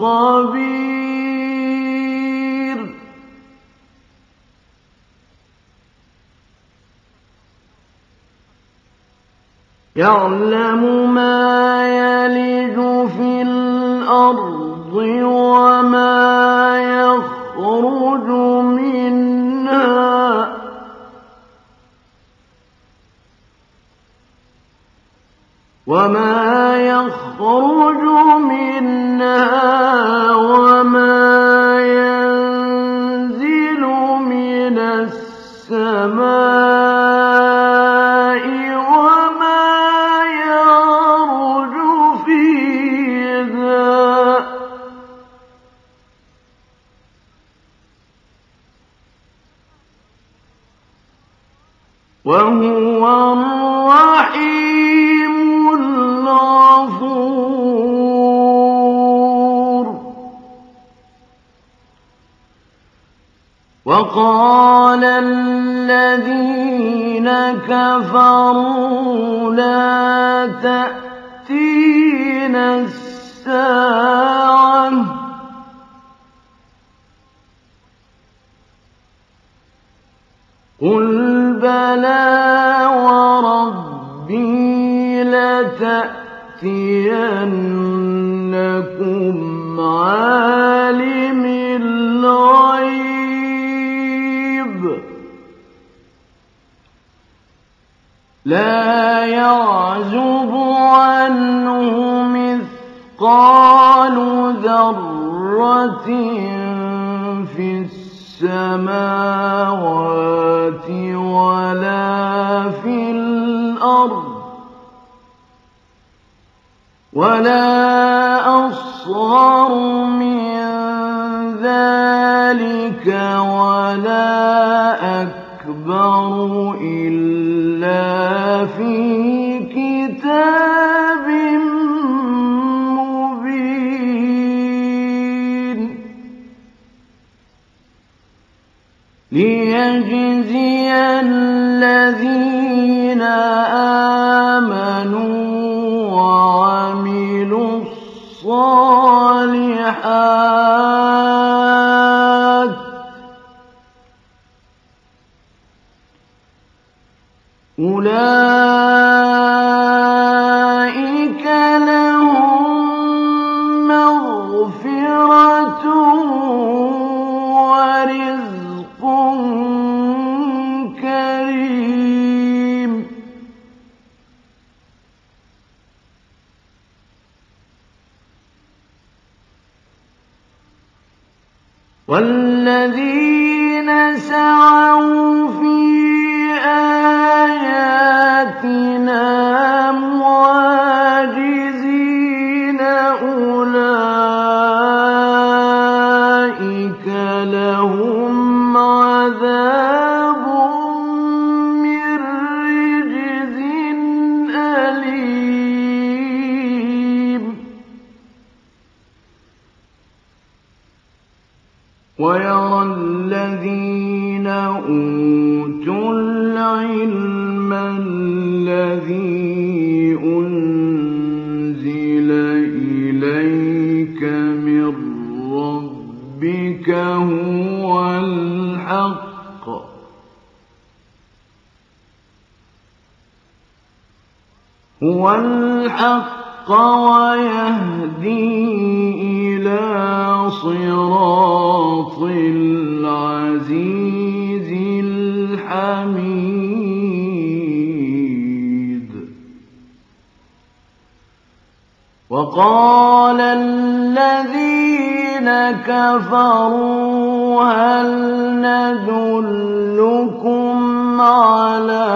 الخبير. يعلم ما يلج في الأرض وما يخرج منها. وما يخرج منها وهو الرحيم الغفور. وقال الذين كفروا لا تأتينا الساعة. قل بلى وربي لتأتينكم عالم الغيب. لا يعزب عنه مثقال ذرة في السماوات ولا في الأرض ولا أصغر من ذلك ولا أكبر إلا في كتاب ليجزي الذين آمنوا وعملوا الصالحات أولئك هو الحق ويهدي إلى صراط العزيز الحميد. وقال الذين كفروا هل ندلكم على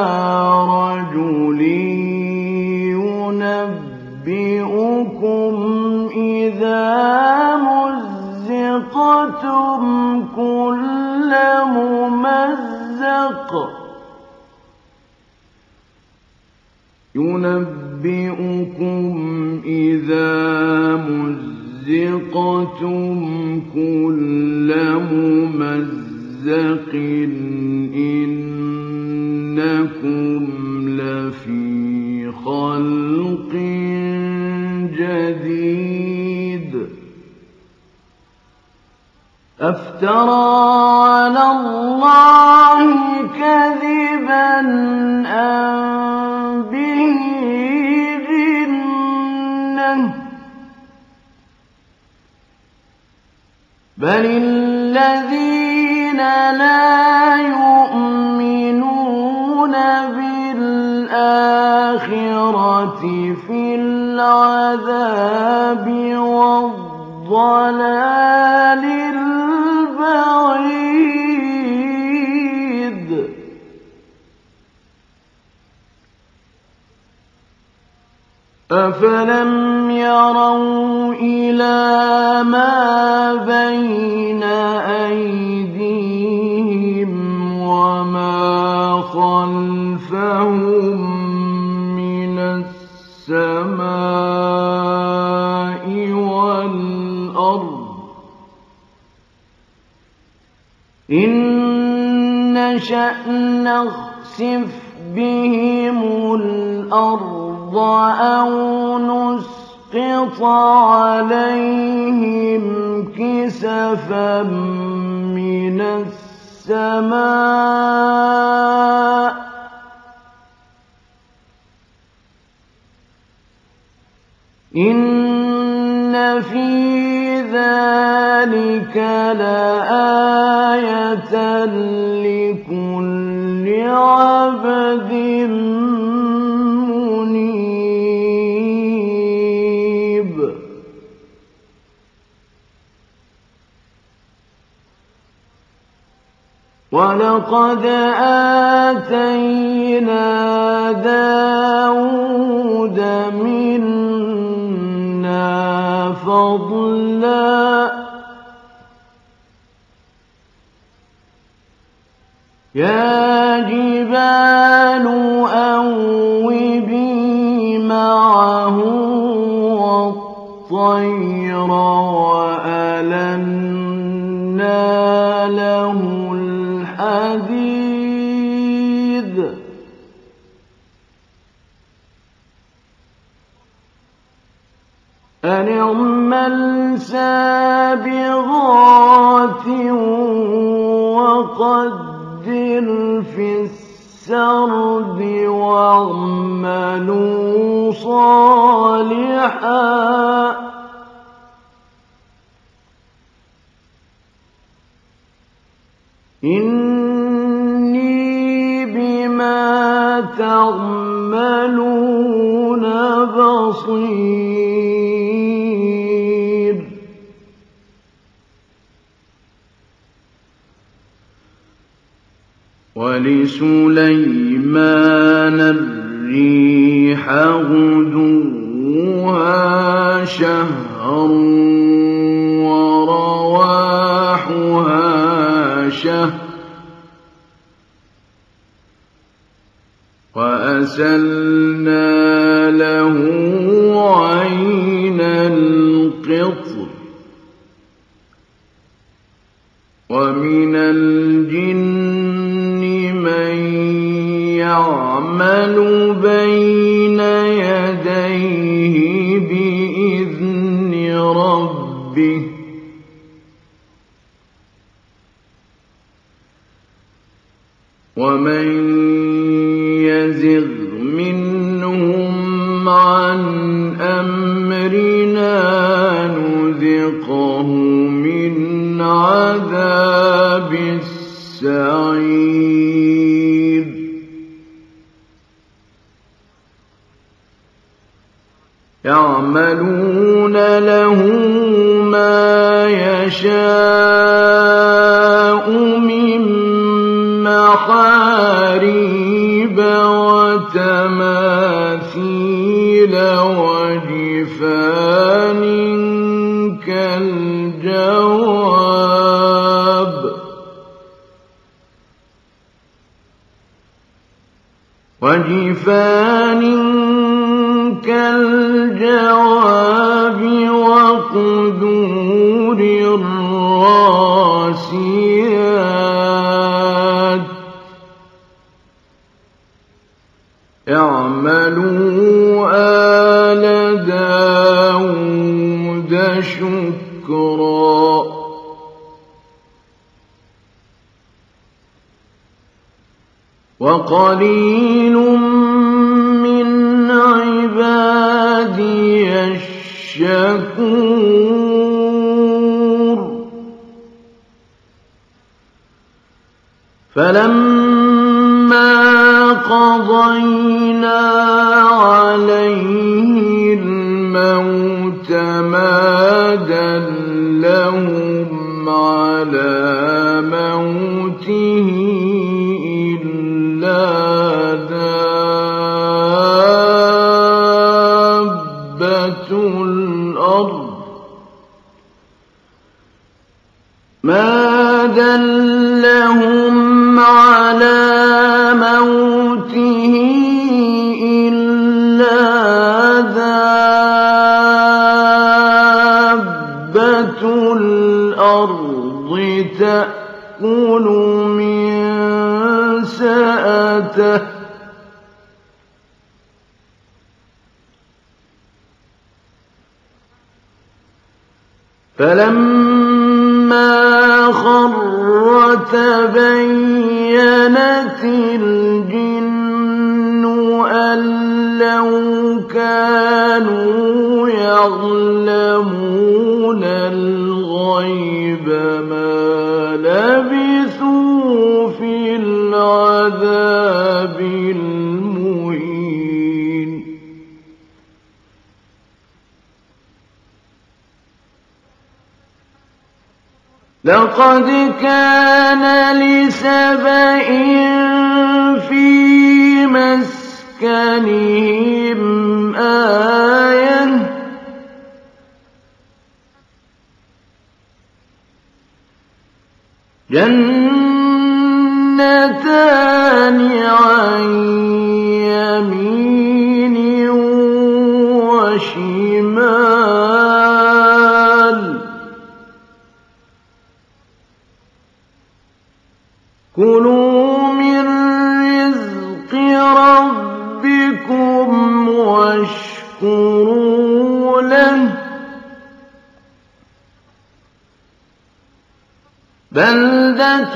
رجل يُنَبِّئُكُمْ إِذَا مُزِّقْتُمْ كُلَّ مُمَزَّقٍ إِنَّكُمْ لَفِي خَلْقٍ جديد. أفترى على الله كذبا أم به جنة؟ بل أفلم يروا إلى ما بين أيديهم وما خلفهم من السماء والأرض إن نشأ نخسف بهم الأرض أو نسقط عليهم كسفا من السماء. إن في ذلك لآية لكل عبد ولقد آتينا داود منا فضلا يا جبال أوبي معه والطير وألنا أن اعمل وقدر في السرد صالحا. إني بما تعملون بصير. ولسليمان الريح غدوها شهر ورواحها شهر وأسلنا له عين القطر ومن ربه وتماثيل وجفان كالجواب. وجفان كالجواب وقدور الراسيات. شكرا. وقليل من عبادي الشكور. فلما قضينا عليه الموت ما دلهم على موته ما دلهم على موته تأكل من سأته فلما خر تبينت الجن أن لو كانوا يعلمون الغيب لقد كان لسبإ في مسكنهم آية. جنتان عن يمين وشمال. كلوا من رزق ربكم له. بلدة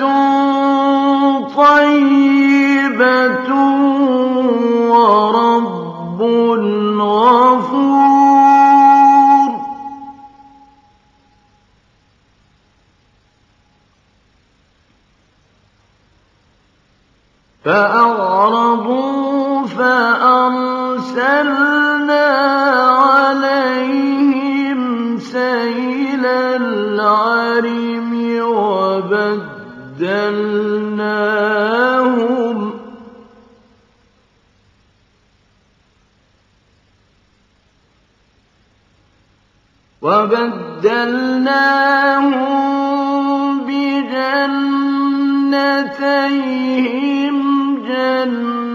طيبة ورب غفور فأعرضوا فأرسلنا عليهم سيل العرم وبدلناهم وبدلناهم بجنتيهم جنتين.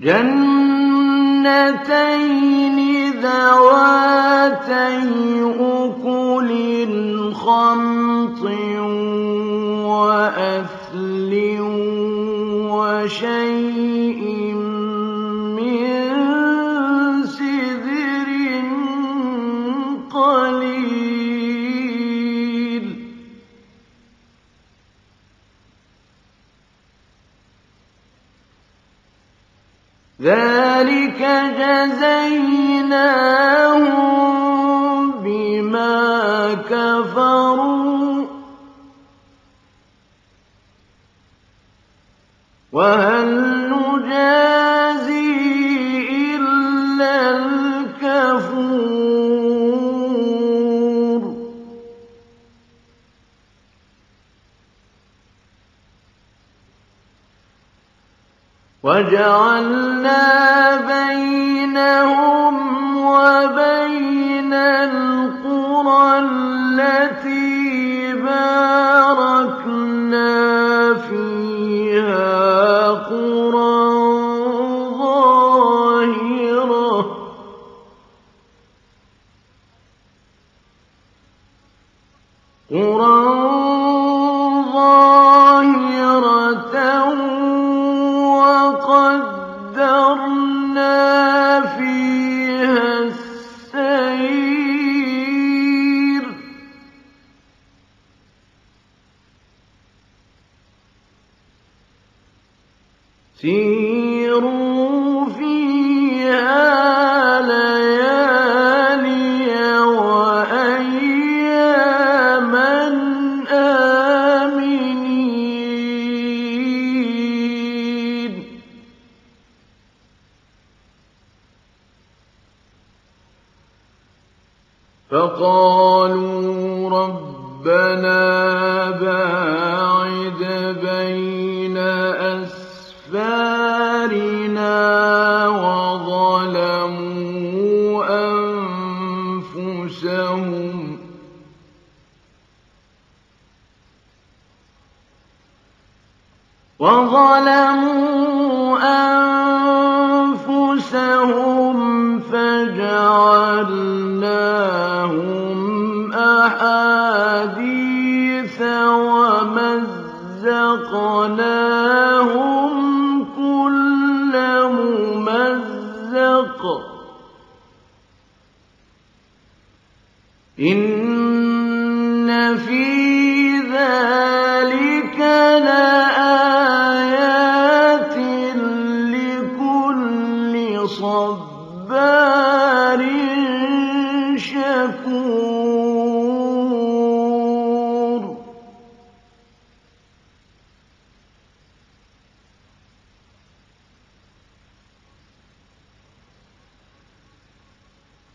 جنتين ذواتي أكل خمط وأثل وشيء ذلك جزيناهم بما كفروا وهل نجازي إلا الكفور وجعلنا بَيْنَهُمْ وَبَيْنَ الْقُرَى الَّتِي بَارَكْنَا فِيهَا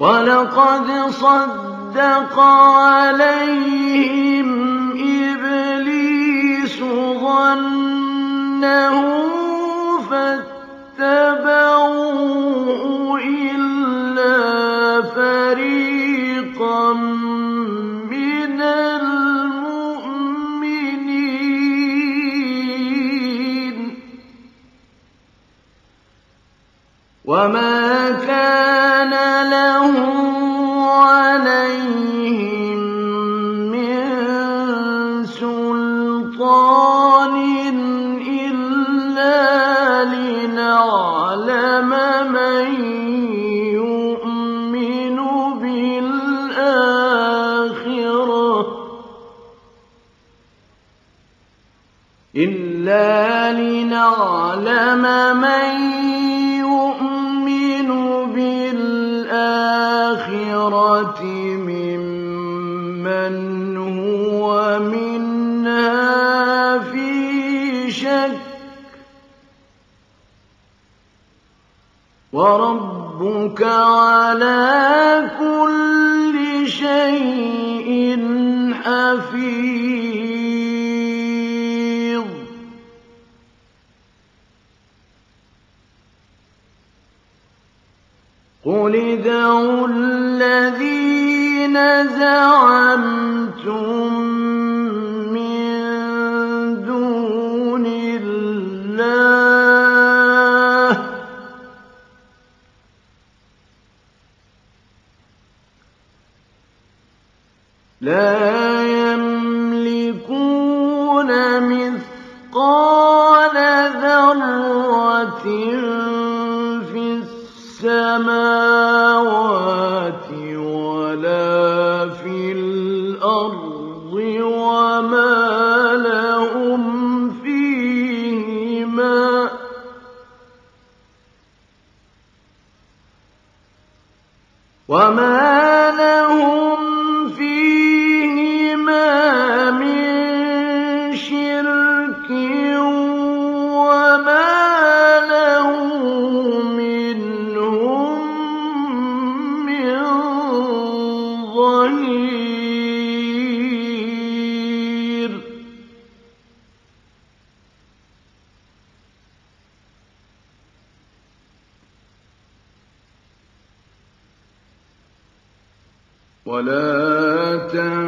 ولقد صدق عليهم إبليس ظنه فاتبعوه إلا فريقا من المؤمنين. وما إلا لنعلم من يؤمن بالآخرة ممن هو منها في شك وربك على كل شيء حفيظ. زعمتم ولا تنسوا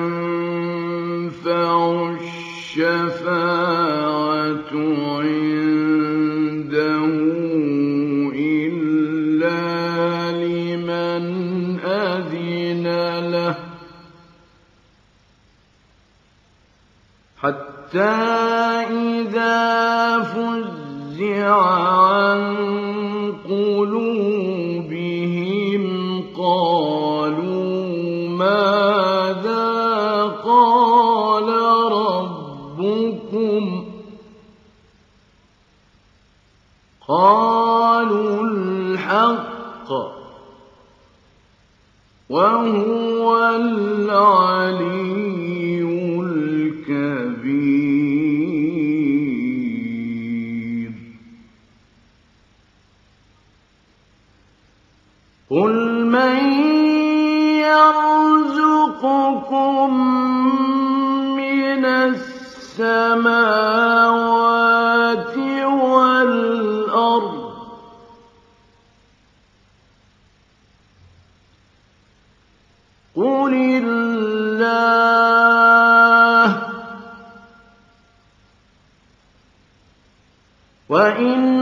قُلِ اللَّهُ ۖ وَإِنَّا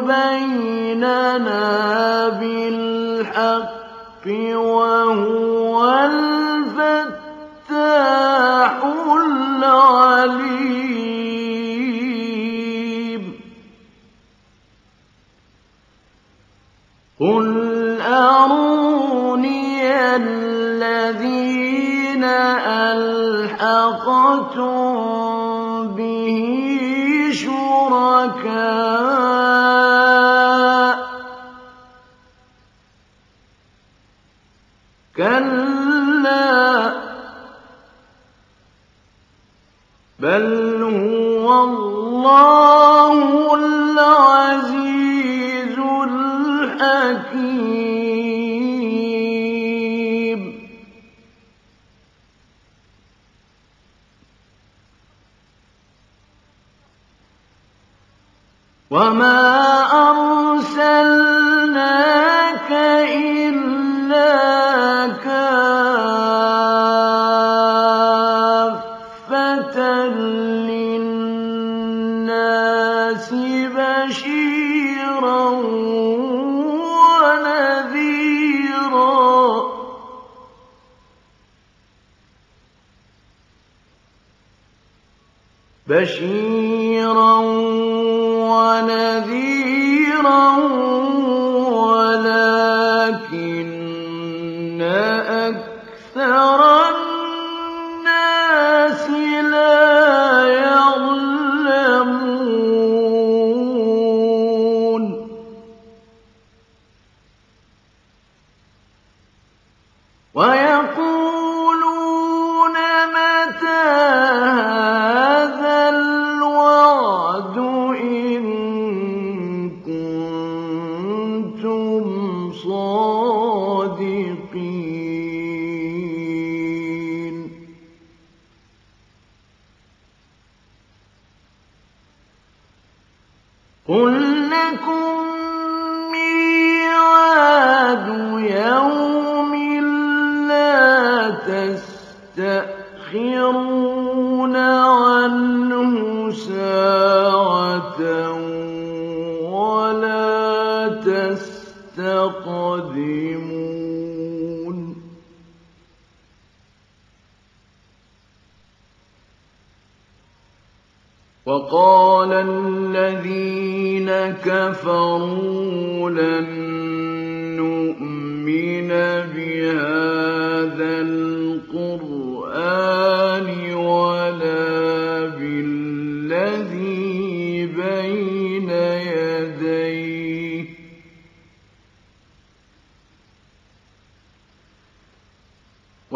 بَيْنَنَا بِالْحَقِّ وَهُوَ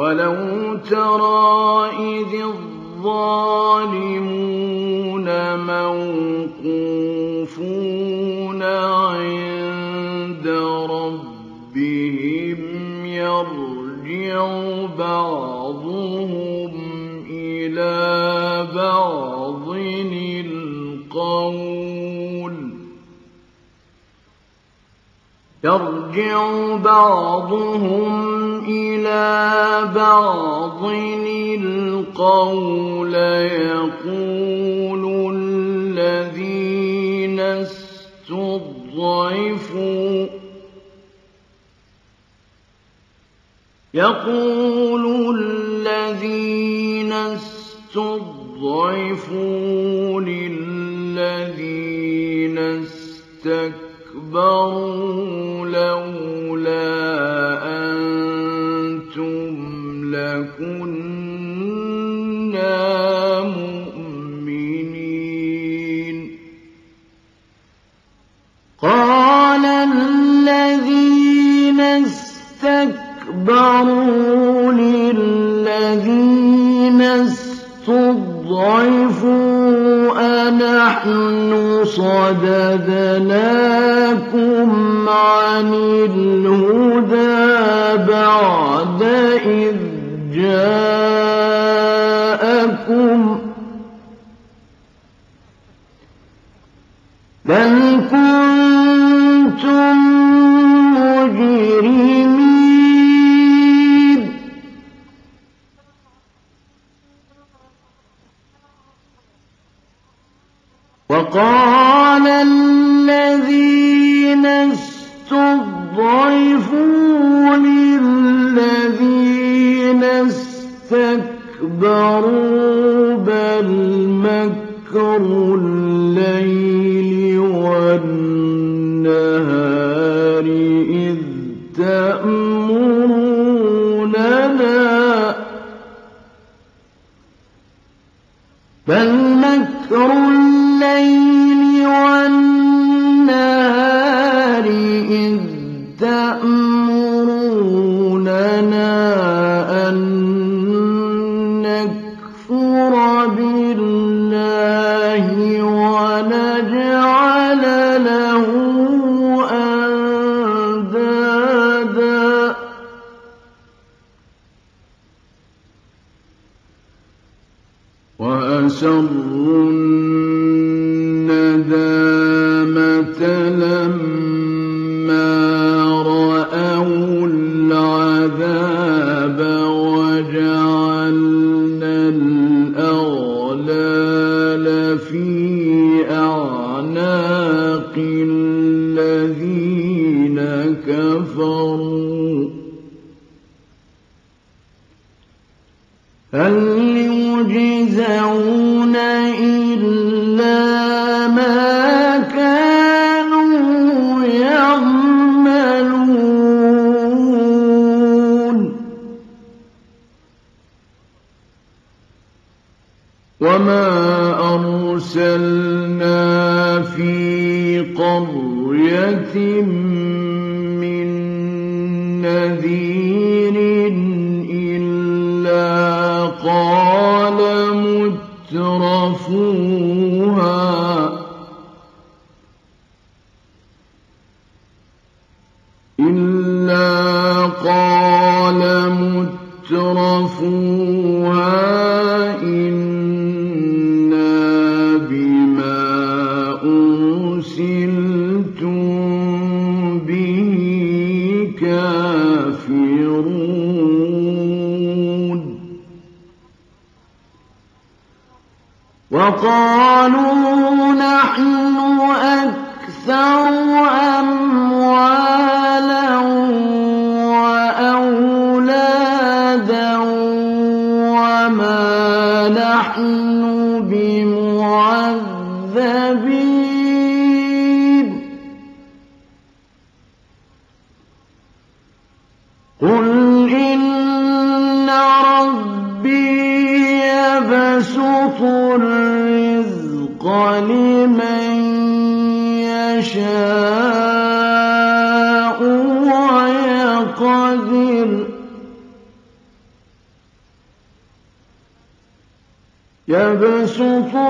ولو ترى إذ الظالمون موقوفون عند ربهم يرجع بعضهم إلى بعض القول يرجع بعضهم إلى بعض القول يقول الذين استضعفوا يقول الذين استضعفوا للذين استكبروا لولا أنتم لكنا مؤمنين. قال الذين استكبروا للذين استضعفوا أنحن صددناكم عن الهدى بعد إذ جاءكم بل كنتم مجرمين. وقال استكبروا بل مكر الليل والنهار إذ تأمروننا. بل وأسروا وقالوا نحن mm-hmm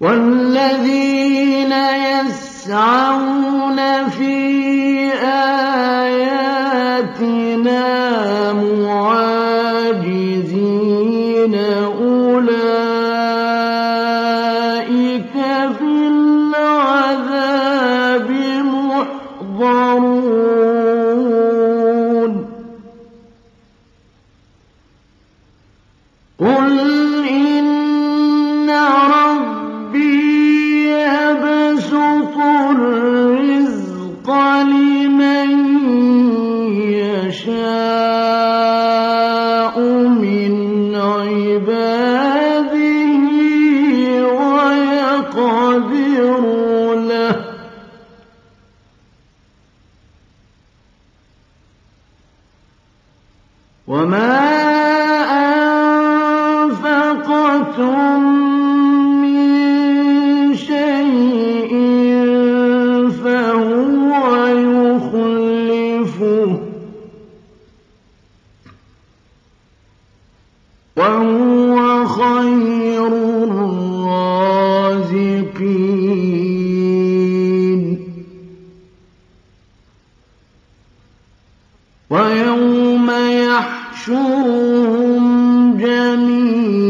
وَالَّذِينَ يَسْعَوْنَ فِي آه ويوم يحشرهم جميعا.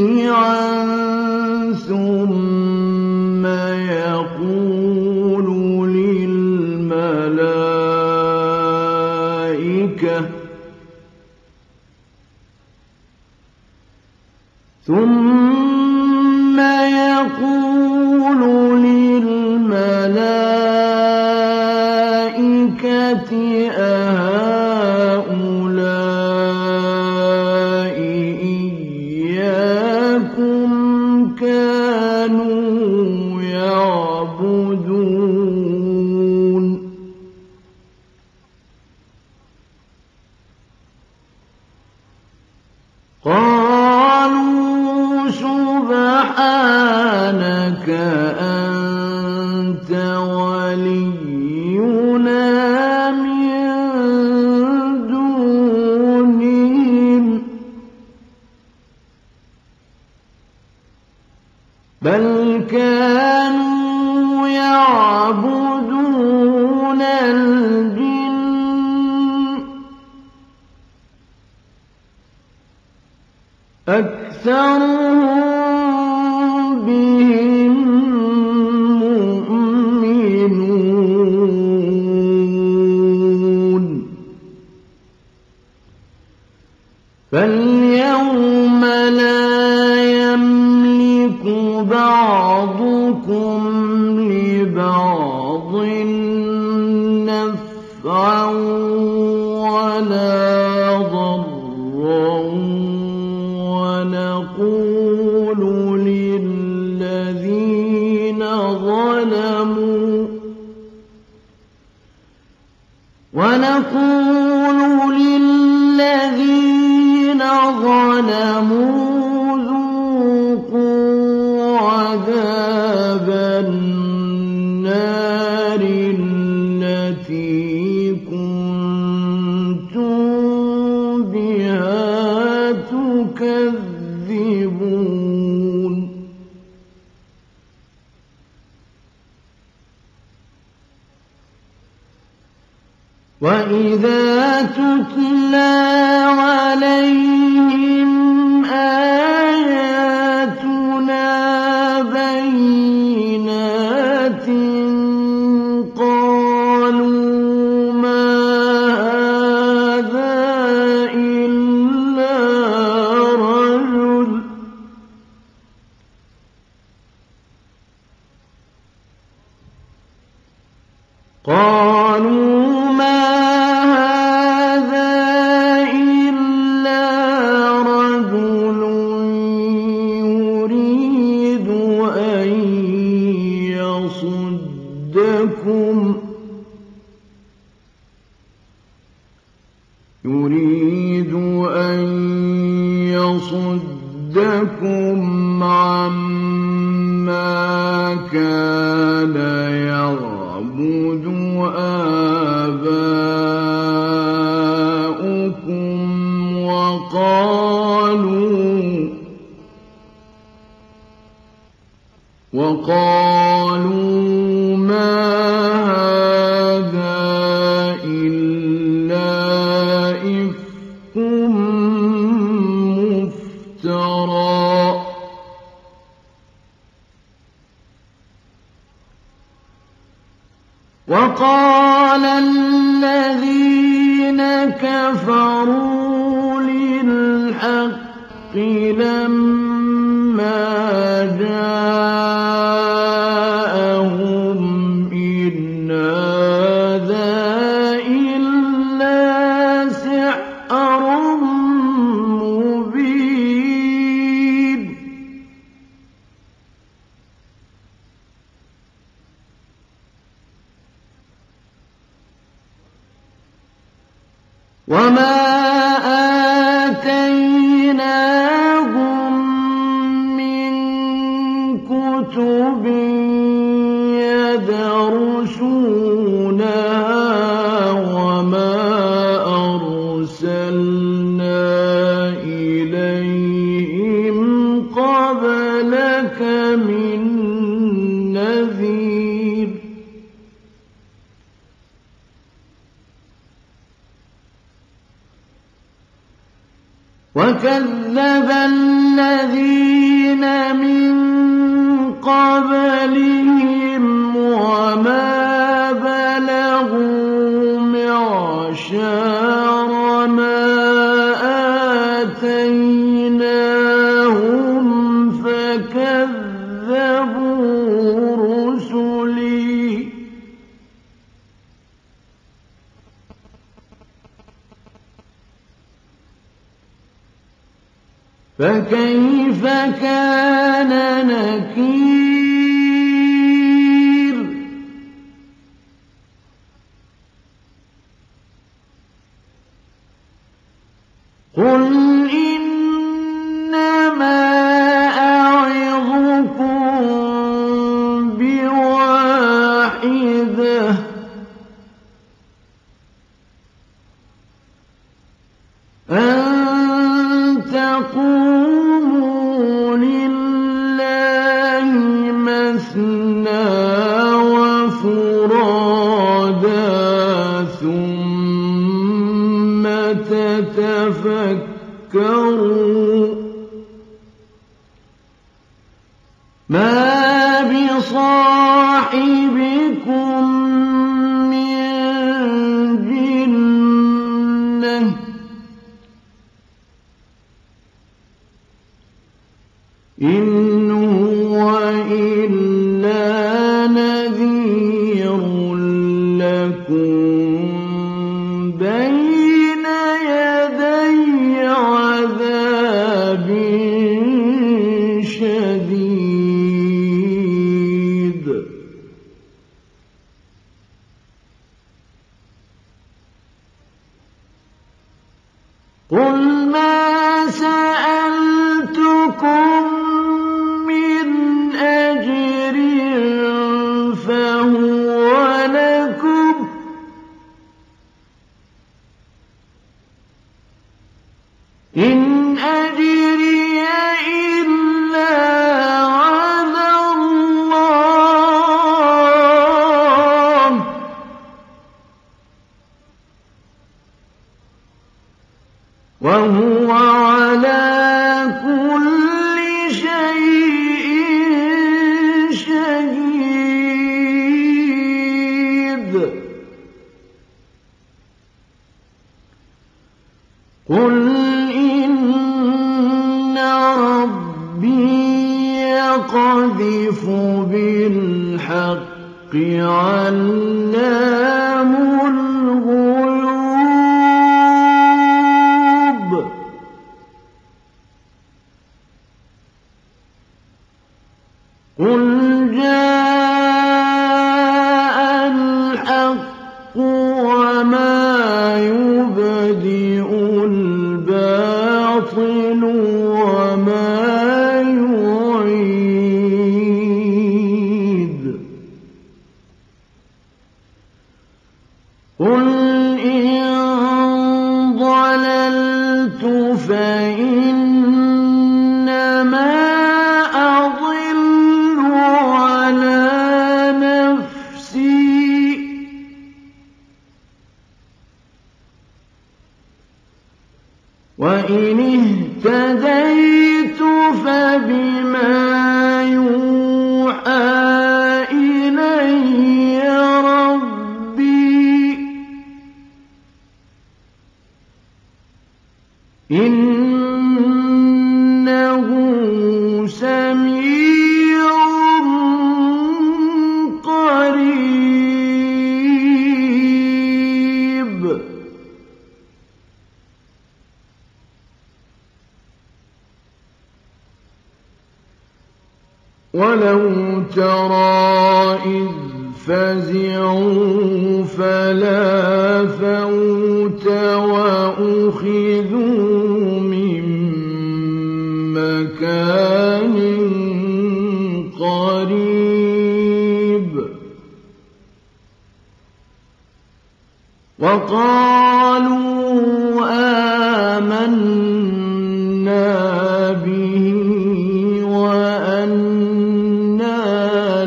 قالوا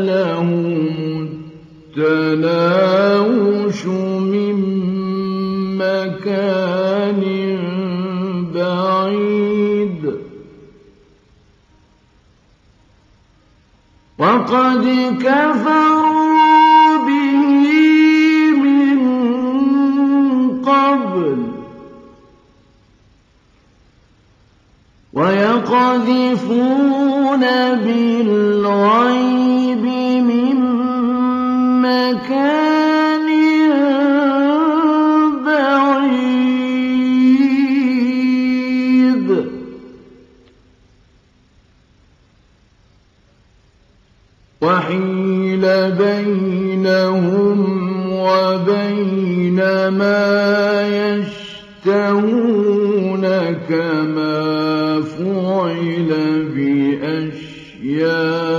لهم التناوش من مكان بعيد. وقد كفر ويقذفون بالغيب من مكان بعيد. وحيل بينهم وبين ما يشتهون الويل بأشياء